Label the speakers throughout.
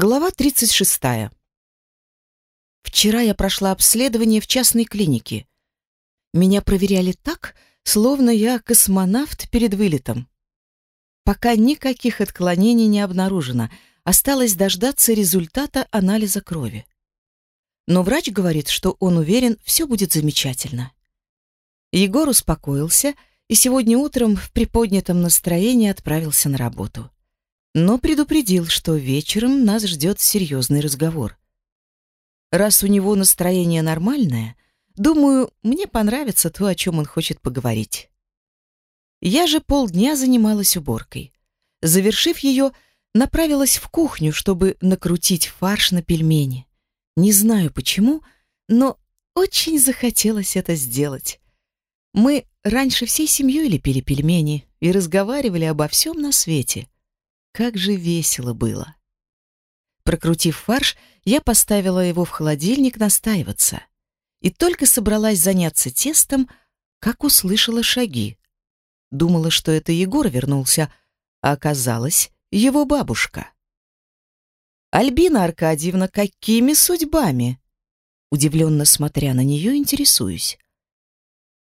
Speaker 1: Глава 36. Вчера я прошла обследование в частной клинике. Меня проверяли так, словно я космонавт перед вылетом. Пока никаких отклонений не обнаружено, осталось дождаться результата анализа крови. Но врач говорит, что он уверен, все будет замечательно. Егор успокоился и сегодня утром в приподнятом настроении отправился на работу но предупредил, что вечером нас ждет серьезный разговор. Раз у него настроение нормальное, думаю, мне понравится то, о чем он хочет поговорить. Я же полдня занималась уборкой. Завершив ее, направилась в кухню, чтобы накрутить фарш на пельмени. Не знаю почему, но очень захотелось это сделать. Мы раньше всей семьей лепили пельмени и разговаривали обо всем на свете — как же весело было. Прокрутив фарш, я поставила его в холодильник настаиваться. И только собралась заняться тестом, как услышала шаги. Думала, что это Егор вернулся, а оказалось, его бабушка. «Альбина Аркадьевна, какими судьбами?» Удивленно смотря на нее, интересуюсь.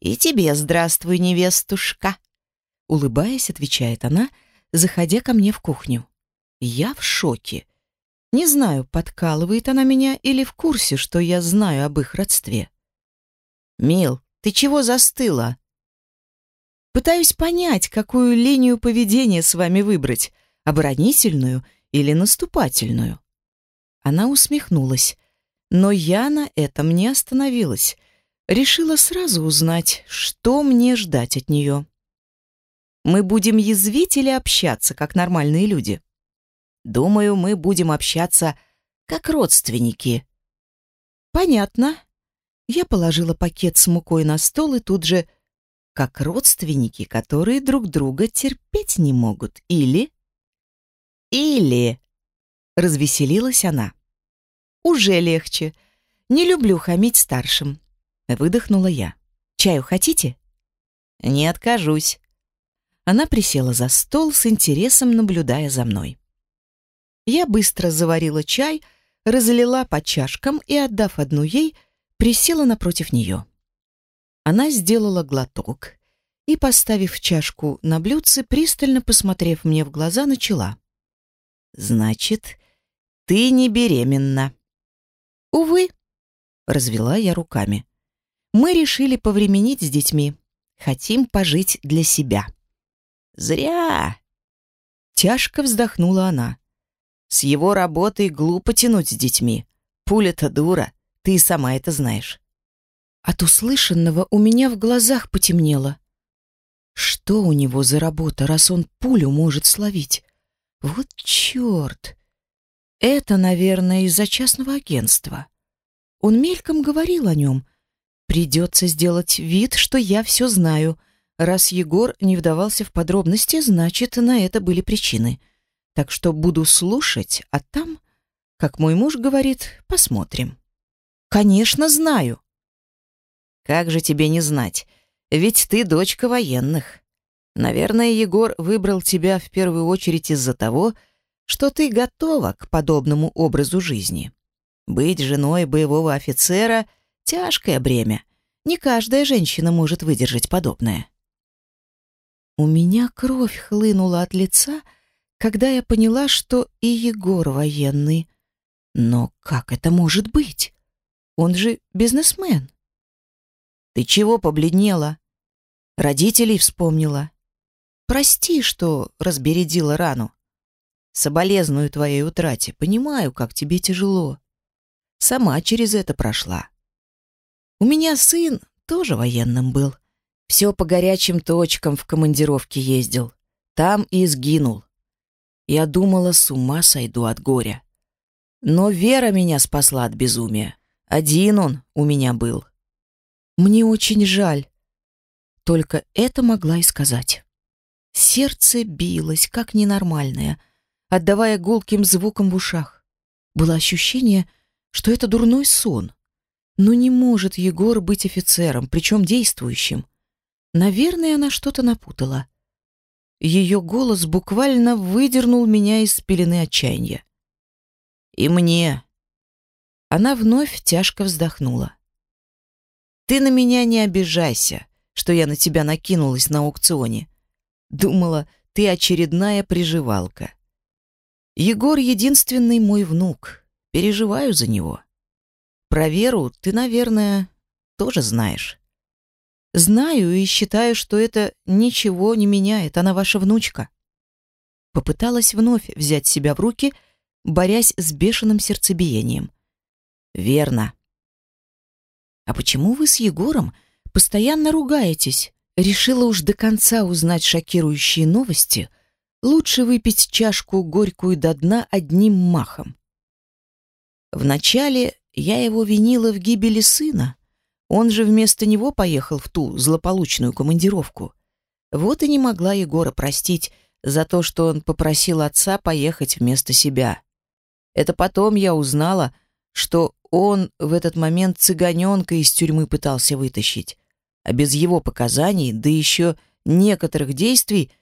Speaker 1: «И тебе здравствуй, невестушка!» Улыбаясь, отвечает она — заходя ко мне в кухню. Я в шоке. Не знаю, подкалывает она меня или в курсе, что я знаю об их родстве. «Мил, ты чего застыла?» Пытаюсь понять, какую линию поведения с вами выбрать, оборонительную или наступательную. Она усмехнулась, но я на этом не остановилась. Решила сразу узнать, что мне ждать от нее. Мы будем язвить или общаться, как нормальные люди? Думаю, мы будем общаться как родственники. Понятно. Я положила пакет с мукой на стол и тут же как родственники, которые друг друга терпеть не могут. Или или развеселилась она. Уже легче. Не люблю хамить старшим, выдохнула я. Чаю хотите? Не откажусь. Она присела за стол с интересом, наблюдая за мной. Я быстро заварила чай, разлила по чашкам и, отдав одну ей, присела напротив нее. Она сделала глоток и, поставив чашку на блюдце, пристально посмотрев мне в глаза, начала. «Значит, ты не беременна?» «Увы», — развела я руками. «Мы решили повременить с детьми. Хотим пожить для себя». Зря. Тяжко вздохнула она. С его работой глупо тянуть с детьми. Пуля-то дура, ты сама это знаешь. От услышанного у меня в глазах потемнело. Что у него за работа, раз он пулю может словить? Вот черт! Это, наверное, из-за частного агентства. Он мельком говорил о нем. Придется сделать вид, что я все знаю — Раз Егор не вдавался в подробности, значит, на это были причины. Так что буду слушать, а там, как мой муж говорит, посмотрим. Конечно, знаю. Как же тебе не знать? Ведь ты дочка военных. Наверное, Егор выбрал тебя в первую очередь из-за того, что ты готова к подобному образу жизни. Быть женой боевого офицера — тяжкое бремя. Не каждая женщина может выдержать подобное. У меня кровь хлынула от лица, когда я поняла, что и Егор военный. Но как это может быть? Он же бизнесмен. Ты чего побледнела? Родителей вспомнила. Прости, что разбередила рану. Соболезную твоей утрате. Понимаю, как тебе тяжело. Сама через это прошла. У меня сын тоже военным был. Все по горячим точкам в командировке ездил. Там и сгинул. Я думала, с ума сойду от горя. Но Вера меня спасла от безумия. Один он у меня был. Мне очень жаль. Только это могла и сказать. Сердце билось, как ненормальное, отдавая гулким звуком в ушах. Было ощущение, что это дурной сон. Но не может Егор быть офицером, причем действующим. Наверное, она что-то напутала. Ее голос буквально выдернул меня из пелены отчаяния.
Speaker 2: И мне.
Speaker 1: Она вновь тяжко вздохнула. Ты на меня не обижайся, что я на тебя накинулась на аукционе. Думала, ты очередная приживалка. Егор единственный мой внук. Переживаю за него. Про Веру ты, наверное, тоже знаешь. Знаю и считаю, что это ничего не меняет, она ваша внучка. Попыталась вновь взять себя в руки, борясь с бешеным сердцебиением. Верно. А почему вы с Егором постоянно ругаетесь? Решила уж до конца узнать шокирующие новости. Лучше выпить чашку горькую до дна одним махом. Вначале я его винила в гибели сына. Он же вместо него поехал в ту злополучную командировку. Вот и не могла Егора простить за то, что он попросил отца поехать вместо себя. Это потом я узнала, что он в этот момент цыганенка из тюрьмы пытался вытащить, а без его показаний, да еще некоторых действий,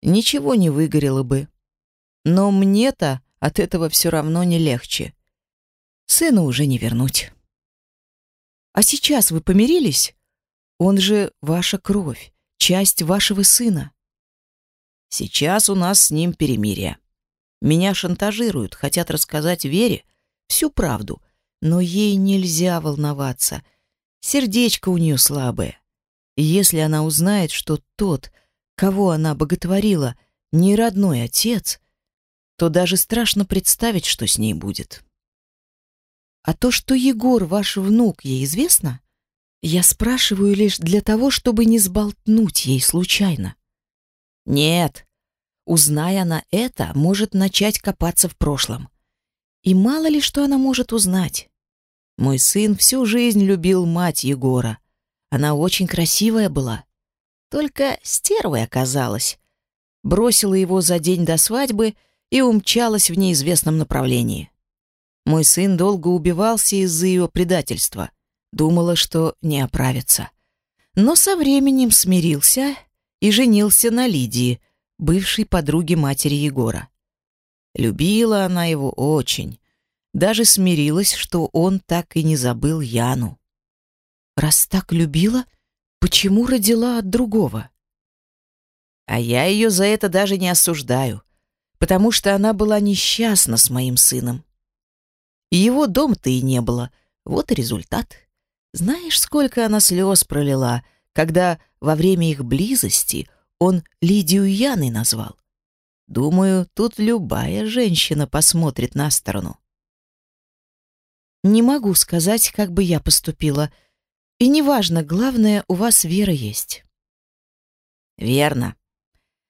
Speaker 1: ничего не выгорело бы. Но мне-то от этого все равно не легче. Сына уже не вернуть. А сейчас вы помирились? Он же ваша кровь, часть вашего сына. Сейчас у нас с ним перемирие. Меня шантажируют, хотят рассказать Вере всю правду, но ей нельзя волноваться. Сердечко у нее слабое. Если она узнает, что тот, кого она боготворила, не родной отец, то даже страшно представить, что с ней будет. А то, что Егор ваш внук, ей известно? Я спрашиваю лишь для того, чтобы не сболтнуть ей случайно. Нет. Узная она это, может начать копаться в прошлом. И мало ли что она может узнать. Мой сын всю жизнь любил мать Егора. Она очень красивая была. Только стервой оказалась. Бросила его за день до свадьбы и умчалась в неизвестном направлении. Мой сын долго убивался из-за ее предательства. Думала, что не оправится. Но со временем смирился и женился на Лидии, бывшей подруге матери Егора. Любила она его очень. Даже смирилась, что он так и не забыл Яну. Раз так любила, почему родила от другого? А я ее за это даже не осуждаю, потому что она была несчастна с моим сыном. Его дом-то и не было. Вот и результат. Знаешь, сколько она слез пролила, когда во время их близости он Лидию Яной назвал? Думаю, тут любая женщина посмотрит на сторону. Не могу сказать, как бы я поступила. И неважно, главное, у вас вера есть. Верно.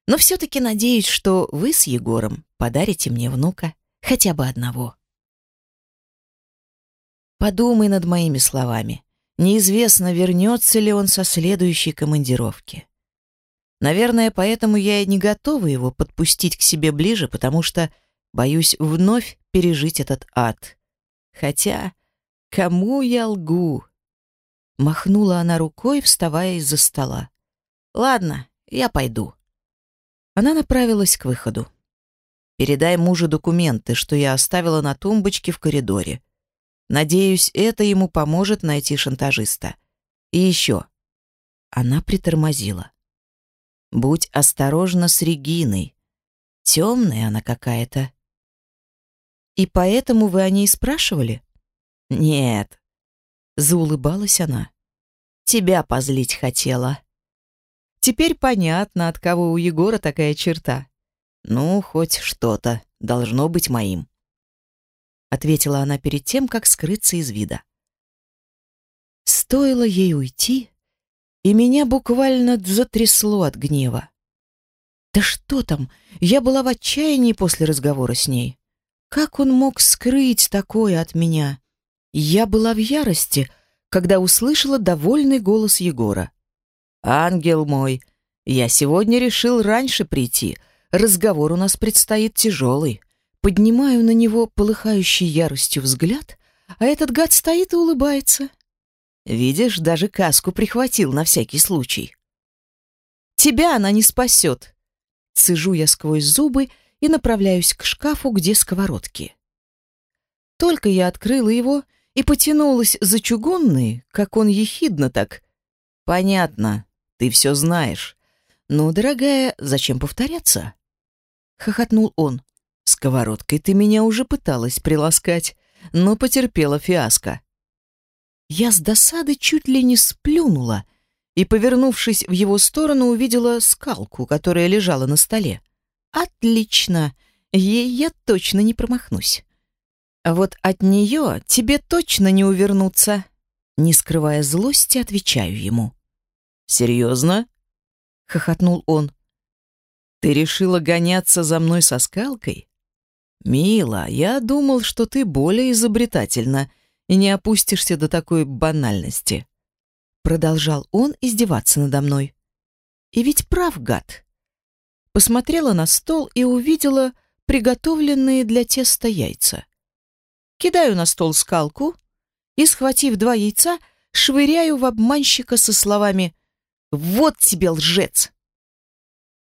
Speaker 1: Но все-таки надеюсь, что вы с Егором подарите мне внука, хотя бы одного. Подумай над моими словами. Неизвестно, вернется ли он со следующей командировки. Наверное, поэтому я и не готова его подпустить к себе ближе, потому что боюсь вновь пережить этот ад. Хотя, кому я лгу? Махнула она рукой, вставая из-за стола. Ладно, я пойду. Она направилась к выходу. Передай мужу документы, что я оставила на тумбочке в коридоре. Надеюсь, это ему поможет найти шантажиста. И еще. Она притормозила. Будь осторожна с Региной. Темная она какая-то. И поэтому вы о ней спрашивали? Нет. Заулыбалась она. Тебя позлить хотела. Теперь понятно, от кого у Егора такая черта. Ну, хоть что-то должно быть моим ответила она перед тем, как скрыться из вида. Стоило ей уйти, и меня буквально затрясло от гнева. Да что там? Я была в отчаянии после разговора с ней. Как он мог скрыть такое от меня? Я была в ярости, когда услышала довольный голос Егора. «Ангел мой, я сегодня решил раньше прийти. Разговор у нас предстоит тяжелый. Поднимаю на него полыхающий яростью взгляд, а этот гад стоит и улыбается. Видишь, даже каску прихватил на всякий случай. Тебя она не спасет. Цежу я сквозь зубы и направляюсь к шкафу, где сковородки. Только я открыла его и потянулась за чугунный, как он ехидно так. «Понятно, ты все знаешь. Ну, дорогая, зачем повторяться?» Хохотнул он. «Сковородкой ты меня уже пыталась приласкать, но потерпела фиаско». Я с досады чуть ли не сплюнула и, повернувшись в его сторону, увидела скалку, которая лежала на столе. «Отлично! Ей я точно не промахнусь». А вот от нее тебе точно не увернуться. Не скрывая злости, отвечаю ему. «Серьезно?» — хохотнул он. «Ты решила гоняться за мной со скалкой?» «Мила, я думал, что ты более изобретательна и не опустишься до такой банальности». Продолжал он издеваться надо мной. И ведь прав гад. Посмотрела на стол и увидела приготовленные для теста яйца кидаю на стол скалку и, схватив два яйца, швыряю в обманщика со словами «Вот тебе лжец!».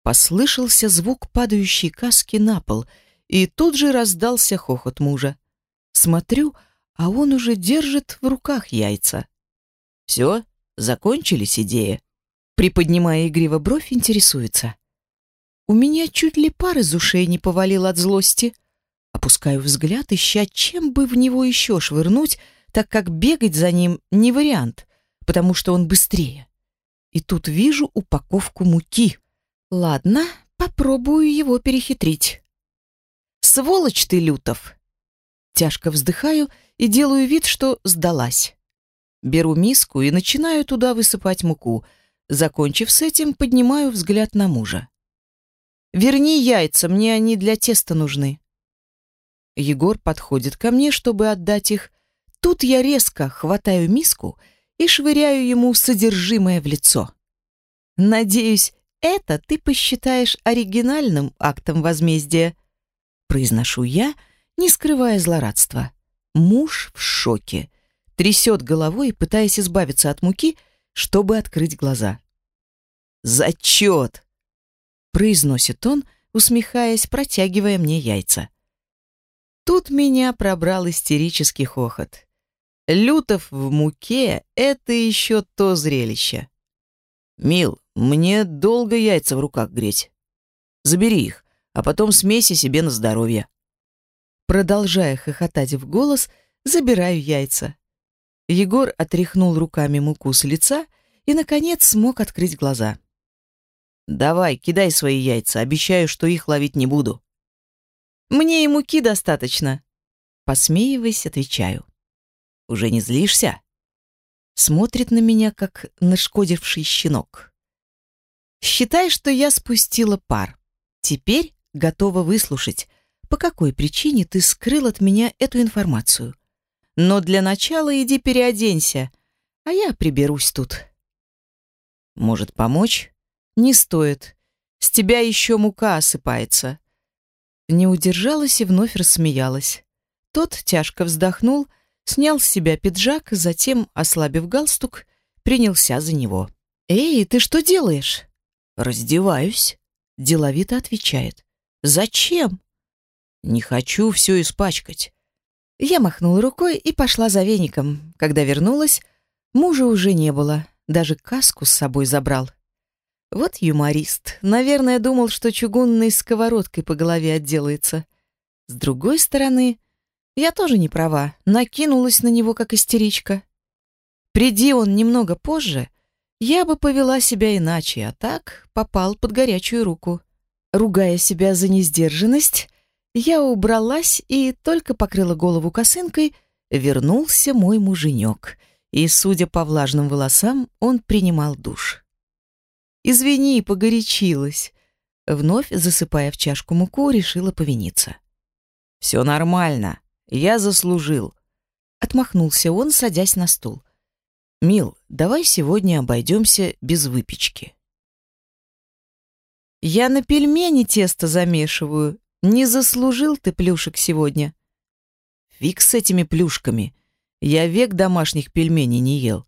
Speaker 1: Послышался звук падающей каски на пол, и тут же раздался хохот мужа. Смотрю, а он уже держит в руках яйца. «Все, закончились идеи?» Приподнимая игриво бровь, интересуется. У меня чуть ли пар из ушей не повалил от злости. Опускаю взгляд, ища, чем бы в него еще швырнуть, так как бегать за ним не вариант, потому что он быстрее. И тут вижу упаковку муки. Ладно, попробую его перехитрить. Сволочь ты, Лютов! Тяжко вздыхаю и делаю вид, что сдалась. Беру миску и начинаю туда высыпать муку. Закончив с этим, поднимаю взгляд на мужа. «Верни яйца, мне они для теста нужны». Егор подходит ко мне, чтобы отдать их. Тут я резко хватаю миску и швыряю ему содержимое в лицо. «Надеюсь, это ты посчитаешь оригинальным актом возмездия», произношу я, не скрывая злорадства. Муж в шоке, трясет головой, пытаясь избавиться от муки, чтобы открыть глаза. «Зачет!» произносит он, усмехаясь, протягивая мне яйца. Тут меня пробрал истерический хохот. Лютов в муке — это еще то зрелище. «Мил, мне долго яйца в руках греть. Забери их, а потом смеси себе на здоровье». Продолжая хохотать в голос, забираю яйца. Егор отряхнул руками муку с лица и, наконец, смог открыть глаза. «Давай, кидай свои яйца, обещаю, что их ловить не буду». Мне и муки достаточно. Посмеиваясь, отвечаю. Уже не злишься? Смотрит на меня, как нашкодивший щенок. Считай, что я спустила пар. Теперь готова выслушать, по какой причине ты скрыл от меня эту информацию. Но для начала иди переоденься, а я приберусь тут. Может, помочь? Не стоит. С тебя еще мука осыпается. Не удержалась и вновь рассмеялась. Тот тяжко вздохнул, снял с себя пиджак, затем, ослабив галстук, принялся за него. «Эй, ты что делаешь?» «Раздеваюсь», — деловито отвечает. «Зачем?» «Не хочу все испачкать». Я махнула рукой и пошла за веником. Когда вернулась, мужа уже не было, даже каску с собой забрал. Вот юморист. Наверное, думал, что чугунной сковородкой по голове отделается. С другой стороны, я тоже не права. Накинулась на него, как истеричка. Приди он немного позже, я бы повела себя иначе, а так попал под горячую руку. Ругая себя за несдержанность, я убралась и только покрыла голову косынкой, вернулся мой муженек, и, судя по влажным волосам, он принимал душ. Извини, погорячилась. Вновь, засыпая в чашку муку, решила повиниться. Все нормально. Я заслужил. Отмахнулся он, садясь на стул. Мил, давай сегодня обойдемся без выпечки. Я на пельмени тесто замешиваю. Не заслужил ты плюшек сегодня. Фиг с этими плюшками. Я век домашних пельменей не ел.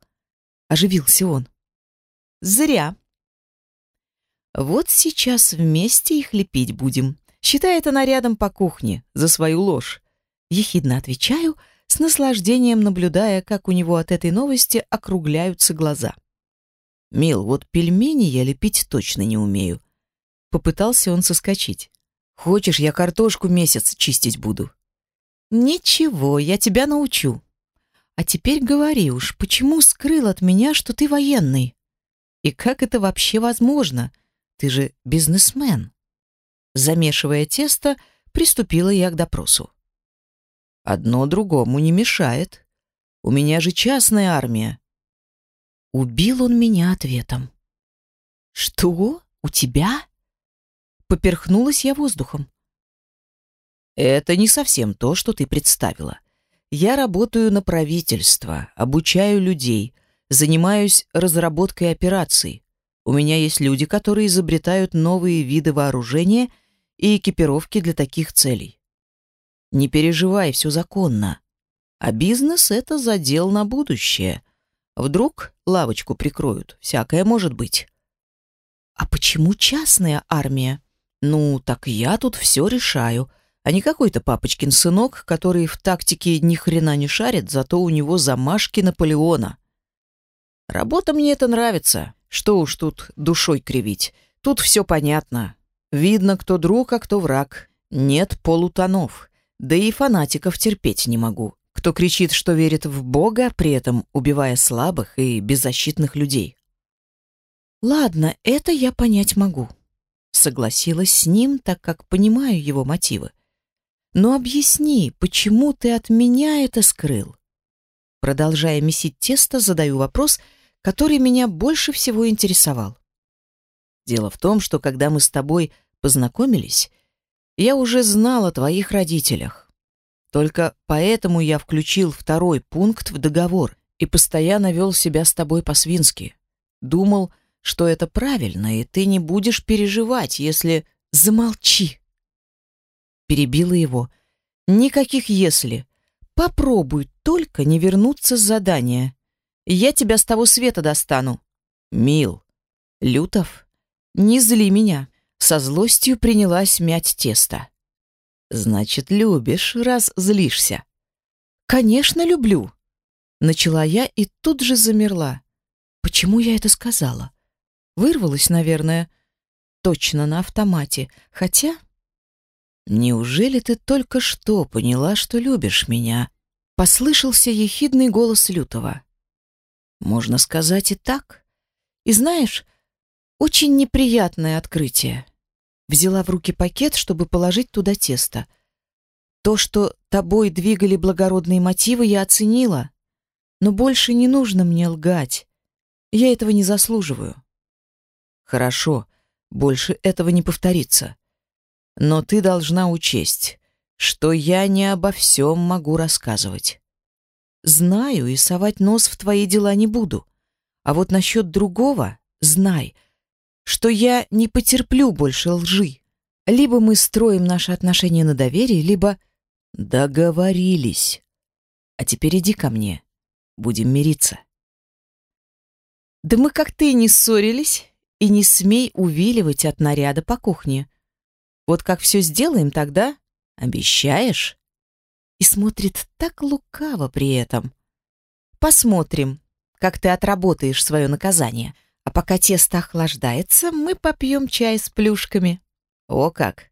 Speaker 1: Оживился он. Зря. Вот сейчас вместе их лепить будем. Считай это нарядом по кухне за свою ложь. Ехидно отвечаю, с наслаждением наблюдая, как у него от этой новости округляются глаза. «Мил, вот пельмени я лепить точно не умею». Попытался он соскочить. «Хочешь, я картошку месяц чистить буду?» «Ничего, я тебя научу. А теперь говори уж, почему скрыл от меня, что ты военный? И как это вообще возможно? Ты же бизнесмен». Замешивая тесто, приступила я к допросу. «Одно другому не мешает. У меня же частная армия». Убил он меня ответом. «Что? У тебя?» Поперхнулась я воздухом. Это не совсем то, что ты представила. Я работаю на правительство, обучаю людей, занимаюсь разработкой операций. У меня есть люди, которые изобретают новые виды вооружения и экипировки для таких целей. Не переживай, все законно. А бизнес — это задел на будущее. Вдруг лавочку прикроют, всякое может быть. А почему частная армия? Ну, так я тут все решаю — а не какой-то папочкин сынок, который в тактике ни хрена не шарит, зато у него замашки Наполеона. Работа мне это нравится. Что уж тут душой кривить. Тут все понятно. Видно, кто друг, а кто враг. Нет полутонов. Да и фанатиков терпеть не могу. Кто кричит, что верит в Бога, при этом убивая слабых и беззащитных людей. Ладно, это я понять могу. Согласилась с ним, так как понимаю его мотивы. Но объясни, почему ты от меня это скрыл? Продолжая месить тесто, задаю вопрос, который меня больше всего интересовал. Дело в том, что когда мы с тобой познакомились, я уже знал о твоих родителях. Только поэтому я включил второй пункт в договор и постоянно вел себя с тобой по-свински. Думал, что это правильно, и ты не будешь переживать, если... Замолчи! перебила его. Никаких если. Попробуй только не вернуться с задания. Я тебя с того света достану. Мил. Лютов, не зли меня. Со злостью принялась мять тесто. Значит, любишь, раз злишься. Конечно, люблю. Начала я и тут же замерла. Почему я это сказала? Вырвалась, наверное, точно на автомате, хотя «Неужели ты только что поняла, что любишь меня?» Послышался ехидный голос Лютова. «Можно сказать и так. И знаешь, очень неприятное открытие». Взяла в руки пакет, чтобы положить туда тесто. То, что тобой двигали благородные мотивы, я оценила. Но больше не нужно мне лгать. Я этого не заслуживаю. Хорошо, больше этого не повторится. Но ты должна учесть, что я не обо всем могу рассказывать. Знаю и совать нос в твои дела не буду. А вот насчет другого знай, что я не потерплю больше лжи. Либо мы строим наши отношения на доверии, либо договорились. А теперь иди ко мне. Будем мириться. Да мы как ты не ссорились, и не смей увиливать от наряда по кухне. Вот как все сделаем тогда? Обещаешь?» И смотрит так лукаво при этом. «Посмотрим, как ты отработаешь свое наказание. А пока тесто охлаждается, мы попьем чай с плюшками». «О как!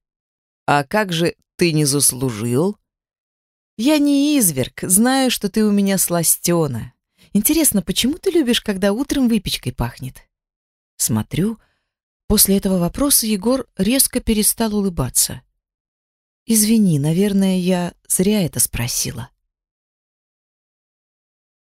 Speaker 1: А как же ты не заслужил?» «Я не изверг, знаю, что ты у меня сластена. Интересно, почему ты любишь, когда утром выпечкой пахнет?» Смотрю, После этого вопроса Егор резко перестал улыбаться. «Извини, наверное, я зря это спросила».